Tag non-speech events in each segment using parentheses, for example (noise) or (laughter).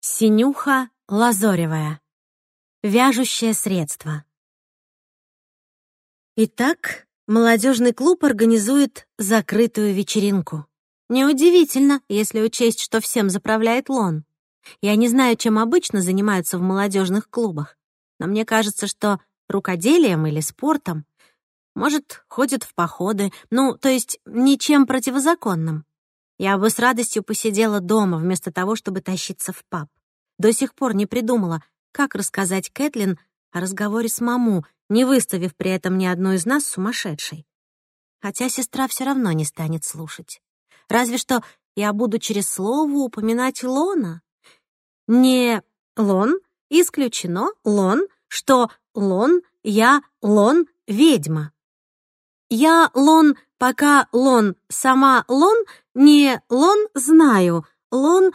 Синюха Лазоревая. Вяжущее средство. Итак, молодежный клуб организует закрытую вечеринку. Неудивительно, если учесть, что всем заправляет Лон. Я не знаю, чем обычно занимаются в молодежных клубах, но мне кажется, что рукоделием или спортом, может, ходят в походы, ну, то есть ничем противозаконным. Я бы с радостью посидела дома, вместо того, чтобы тащиться в паб. До сих пор не придумала, как рассказать Кэтлин о разговоре с маму, не выставив при этом ни одну из нас сумасшедшей. Хотя сестра все равно не станет слушать. Разве что я буду через слово упоминать Лона. Не Лон, исключено Лон, что Лон, я Лон, ведьма. Я Лон, пока Лон, сама Лон — не лон знаю, лон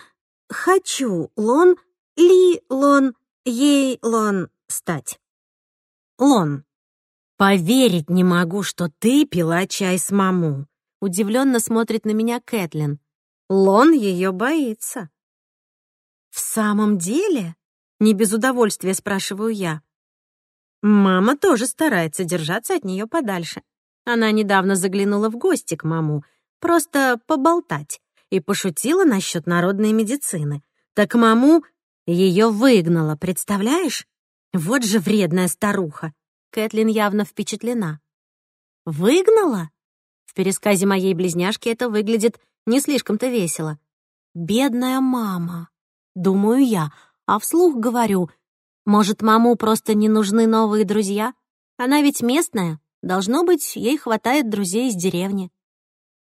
хочу, лон ли лон ей лон стать. Лон. Поверить не могу, что ты пила чай с маму. Удивленно смотрит на меня Кэтлин. Лон ее боится. В самом деле? Не без удовольствия спрашиваю я. Мама тоже старается держаться от нее подальше. Она недавно заглянула в гости к маму, просто поболтать, и пошутила насчет народной медицины. Так маму ее выгнала, представляешь? Вот же вредная старуха. Кэтлин явно впечатлена. Выгнала? В пересказе моей близняшки это выглядит не слишком-то весело. Бедная мама, думаю я, а вслух говорю, может, маму просто не нужны новые друзья? Она ведь местная, должно быть, ей хватает друзей из деревни.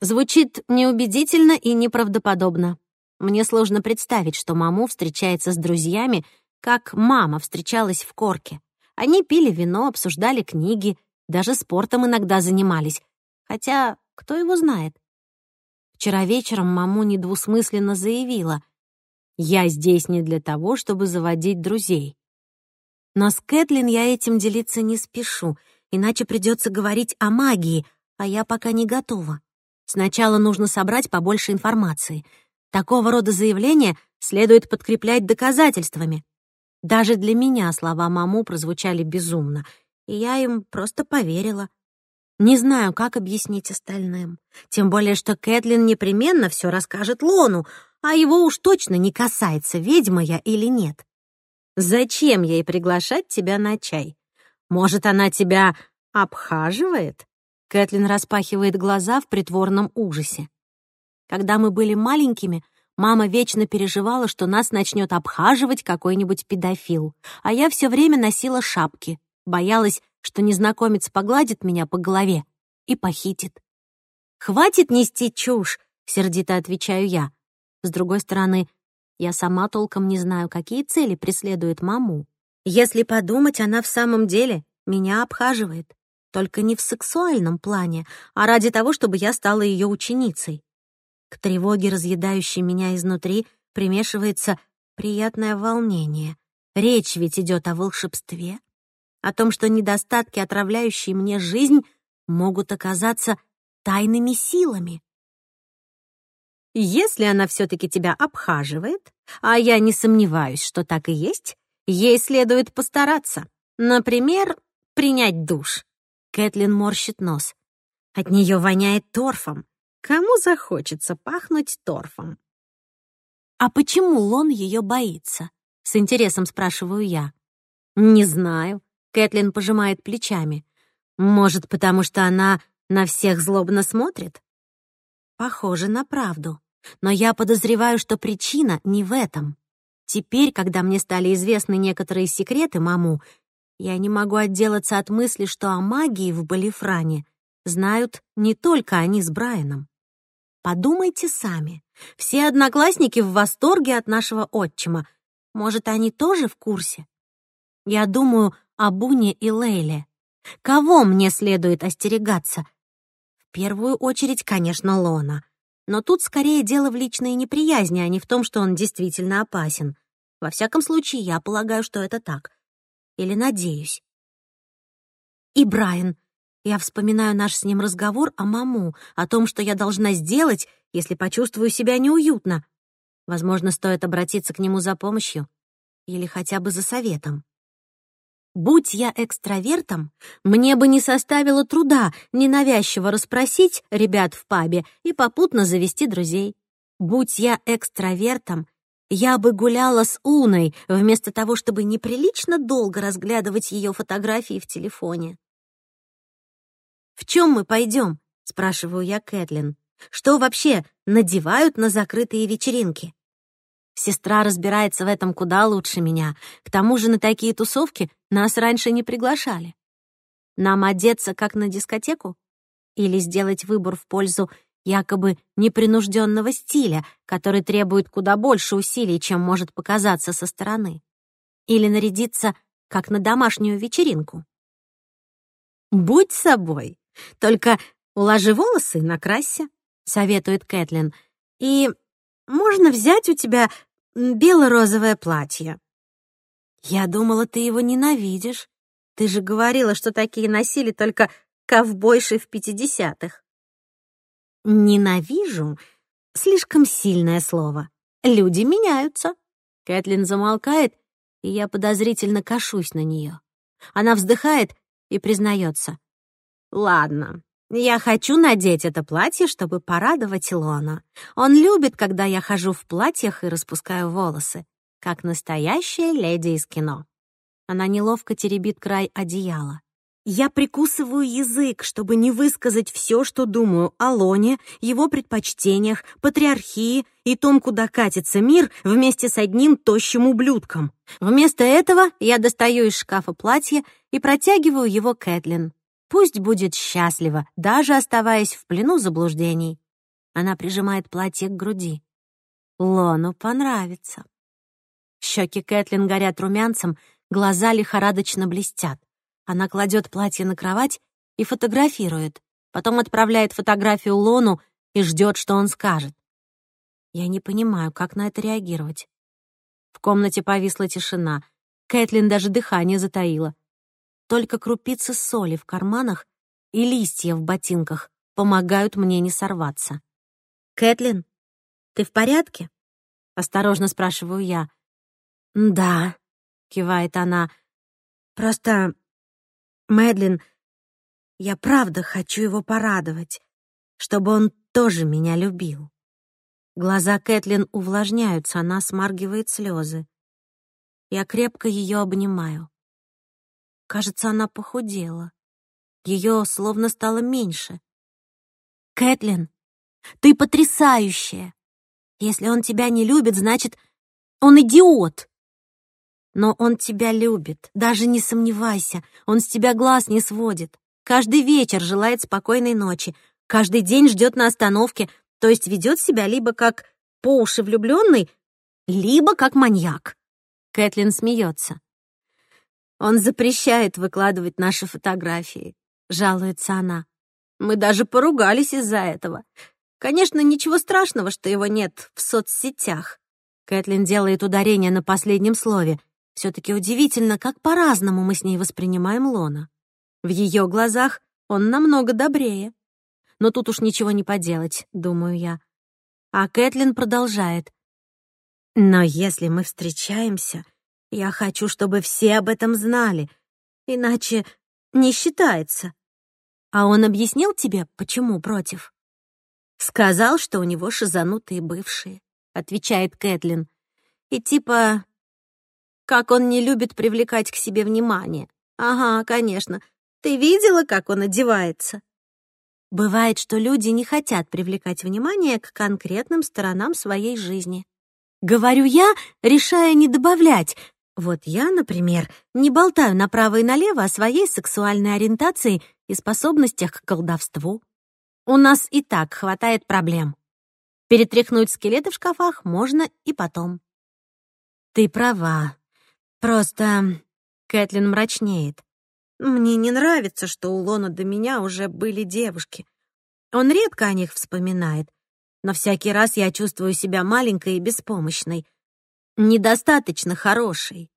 Звучит неубедительно и неправдоподобно. Мне сложно представить, что маму встречается с друзьями, как мама встречалась в корке. Они пили вино, обсуждали книги, даже спортом иногда занимались. Хотя, кто его знает? Вчера вечером маму недвусмысленно заявила. «Я здесь не для того, чтобы заводить друзей». Но с Кэтлин я этим делиться не спешу, иначе придется говорить о магии, а я пока не готова. Сначала нужно собрать побольше информации. Такого рода заявления следует подкреплять доказательствами. Даже для меня слова маму прозвучали безумно, и я им просто поверила. Не знаю, как объяснить остальным. Тем более, что Кэтлин непременно все расскажет Лону, а его уж точно не касается, ведьма я или нет. Зачем ей приглашать тебя на чай? Может, она тебя обхаживает? Кэтлин распахивает глаза в притворном ужасе. Когда мы были маленькими, мама вечно переживала, что нас начнет обхаживать какой-нибудь педофил, а я все время носила шапки, боялась, что незнакомец погладит меня по голове и похитит. «Хватит нести чушь!» — сердито отвечаю я. С другой стороны, я сама толком не знаю, какие цели преследует маму. Если подумать, она в самом деле меня обхаживает только не в сексуальном плане, а ради того, чтобы я стала ее ученицей. К тревоге, разъедающей меня изнутри, примешивается приятное волнение. Речь ведь идет о волшебстве, о том, что недостатки, отравляющие мне жизнь, могут оказаться тайными силами. Если она все-таки тебя обхаживает, а я не сомневаюсь, что так и есть, ей следует постараться. Например, принять душ. Кэтлин морщит нос. От нее воняет торфом. Кому захочется пахнуть торфом? «А почему Лон ее боится?» — с интересом спрашиваю я. «Не знаю», — Кэтлин пожимает плечами. «Может, потому что она на всех злобно смотрит?» Похоже на правду. Но я подозреваю, что причина не в этом. Теперь, когда мне стали известны некоторые секреты Маму, я не могу отделаться от мысли, что о магии в Балифране знают не только они с Брайаном. Подумайте сами. Все одноклассники в восторге от нашего отчима. Может, они тоже в курсе? Я думаю о Буне и Лейле. Кого мне следует остерегаться? В первую очередь, конечно, Лона. Но тут скорее дело в личной неприязни, а не в том, что он действительно опасен. Во всяком случае, я полагаю, что это так — или надеюсь. И Брайан. Я вспоминаю наш с ним разговор о маму, о том, что я должна сделать, если почувствую себя неуютно. Возможно, стоит обратиться к нему за помощью или хотя бы за советом. Будь я экстравертом, мне бы не составило труда ненавязчиво расспросить ребят в пабе и попутно завести друзей. Будь я экстравертом, я бы гуляла с Уной, вместо того, чтобы неприлично долго разглядывать ее фотографии в телефоне. «В чем мы пойдем?» — спрашиваю я Кэтлин. «Что вообще надевают на закрытые вечеринки?» Сестра разбирается в этом куда лучше меня. К тому же на такие тусовки нас раньше не приглашали. Нам одеться, как на дискотеку? Или сделать выбор в пользу якобы непринужденного стиля, который требует куда больше усилий, чем может показаться со стороны. Или нарядиться, как на домашнюю вечеринку. «Будь собой, только уложи волосы и накрасься», — советует Кэтлин. «И можно взять у тебя бело-розовое платье». «Я думала, ты его ненавидишь. Ты же говорила, что такие носили только ковбойши в пятидесятых». «Ненавижу» — слишком сильное слово. Люди меняются. Кэтлин замолкает, и я подозрительно кашусь на нее. Она вздыхает и признается. «Ладно, я хочу надеть это платье, чтобы порадовать Лона. Он любит, когда я хожу в платьях и распускаю волосы, как настоящая леди из кино». Она неловко теребит край одеяла. Я прикусываю язык, чтобы не высказать все, что думаю о Лоне, его предпочтениях, патриархии и том, куда катится мир вместе с одним тощим ублюдком. Вместо этого я достаю из шкафа платье и протягиваю его Кэтлин. Пусть будет счастлива, даже оставаясь в плену заблуждений. Она прижимает платье к груди. Лону понравится. Щеки Кэтлин горят румянцем, глаза лихорадочно блестят. Она кладет платье на кровать и фотографирует. Потом отправляет фотографию Лону и ждет, что он скажет. Я не понимаю, как на это реагировать. В комнате повисла тишина. Кэтлин даже дыхание затаила. Только крупицы соли в карманах и листья в ботинках помогают мне не сорваться. «Кэтлин, ты в порядке?» — осторожно спрашиваю я. «Да», — кивает она. «Просто Мэдлин, я правда хочу его порадовать, чтобы он тоже меня любил. Глаза Кэтлин увлажняются, она смаргивает слезы. Я крепко ее обнимаю. Кажется, она похудела. Ее словно стало меньше. «Кэтлин, ты потрясающая! Если он тебя не любит, значит, он идиот!» Но он тебя любит, даже не сомневайся, он с тебя глаз не сводит. Каждый вечер желает спокойной ночи, каждый день ждет на остановке, то есть ведет себя либо как по уши влюбленный, либо как маньяк. Кэтлин смеется. Он запрещает выкладывать наши фотографии, жалуется она. Мы даже поругались из-за этого. Конечно, ничего страшного, что его нет в соцсетях. Кэтлин делает ударение на последнем слове. Все-таки удивительно, как по-разному мы с ней воспринимаем Лона. В ее глазах он намного добрее. Но тут уж ничего не поделать, думаю я. А Кэтлин продолжает. «Но если мы встречаемся, я хочу, чтобы все об этом знали, иначе не считается». «А он объяснил тебе, почему против?» «Сказал, что у него шизанутые бывшие», — отвечает Кэтлин. «И типа как он не любит привлекать к себе внимание. Ага, конечно. Ты видела, как он одевается? Бывает, что люди не хотят привлекать внимание к конкретным сторонам своей жизни. Говорю я, решая не добавлять. Вот я, например, не болтаю направо и налево о своей сексуальной ориентации и способностях к колдовству. У нас и так хватает проблем. Перетряхнуть скелеты в шкафах можно и потом. Ты права, Просто Кэтлин мрачнеет. Мне не нравится, что у Лона до меня уже были девушки. Он редко о них вспоминает, но всякий раз я чувствую себя маленькой и беспомощной, недостаточно хорошей.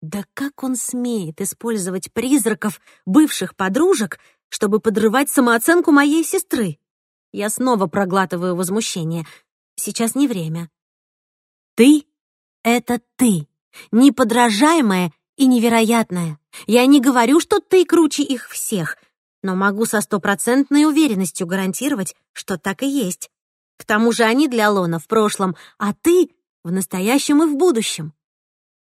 Да как он смеет использовать призраков бывших подружек, чтобы подрывать самооценку моей сестры? Я снова проглатываю возмущение. Сейчас не время. Ты — это ты неподражаемое и невероятное. Я не говорю, что ты круче их всех, но могу со стопроцентной уверенностью гарантировать, что так и есть. К тому же они для Лона в прошлом, а ты — в настоящем и в будущем.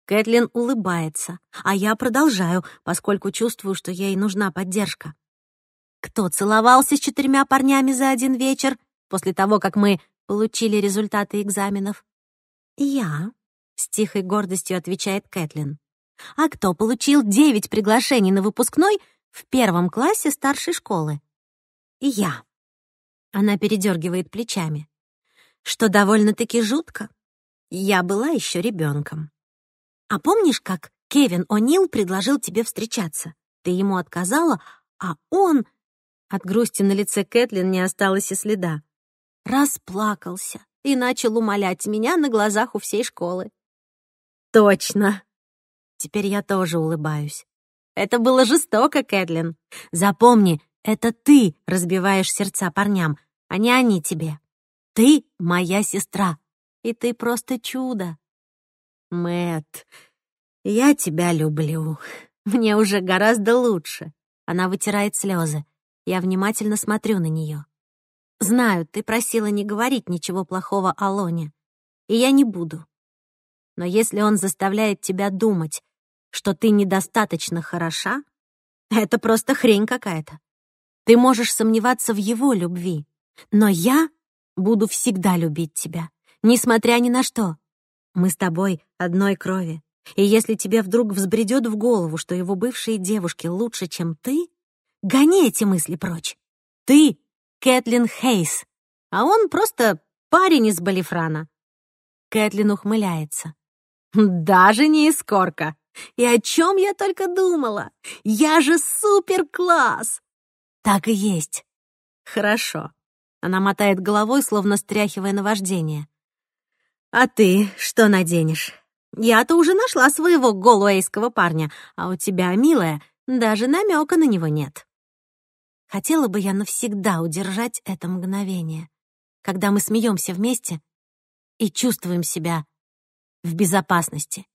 Кэтлин улыбается, а я продолжаю, поскольку чувствую, что ей нужна поддержка. Кто целовался с четырьмя парнями за один вечер после того, как мы получили результаты экзаменов? Я. С тихой гордостью отвечает Кэтлин. А кто получил девять приглашений на выпускной в первом классе старшей школы? Я. Она передергивает плечами. Что довольно-таки жутко. Я была еще ребенком. А помнишь, как Кевин О'Нил предложил тебе встречаться? Ты ему отказала, а он... От грусти на лице Кэтлин не осталось и следа. Расплакался и начал умолять меня на глазах у всей школы. Точно. Теперь я тоже улыбаюсь. Это было жестоко, Кэтлин. Запомни, это ты разбиваешь сердца парням, а не они тебе. Ты моя сестра, и ты просто чудо. Мэт, я тебя люблю. Мне уже гораздо лучше. Она вытирает слезы. Я внимательно смотрю на нее. Знаю, ты просила не говорить ничего плохого о Лоне. И я не буду. Но если он заставляет тебя думать, что ты недостаточно хороша, это просто хрень какая-то. Ты можешь сомневаться в его любви, но я буду всегда любить тебя, несмотря ни на что. Мы с тобой одной крови. И если тебе вдруг взбредет в голову, что его бывшие девушки лучше, чем ты, гони эти мысли прочь. Ты — Кэтлин Хейс, а он просто парень из Балифрана. Кэтлин ухмыляется. (laughs) Даже не искорка. И о чем я только думала? Я же супер-класс!» «Так и есть». «Хорошо». Она мотает головой, словно стряхивая наваждение. «А ты что наденешь? Я-то уже нашла своего голуэйского парня, а у тебя, милая, даже намека на него нет». Хотела бы я навсегда удержать это мгновение, когда мы смеемся вместе и чувствуем себя в безопасности.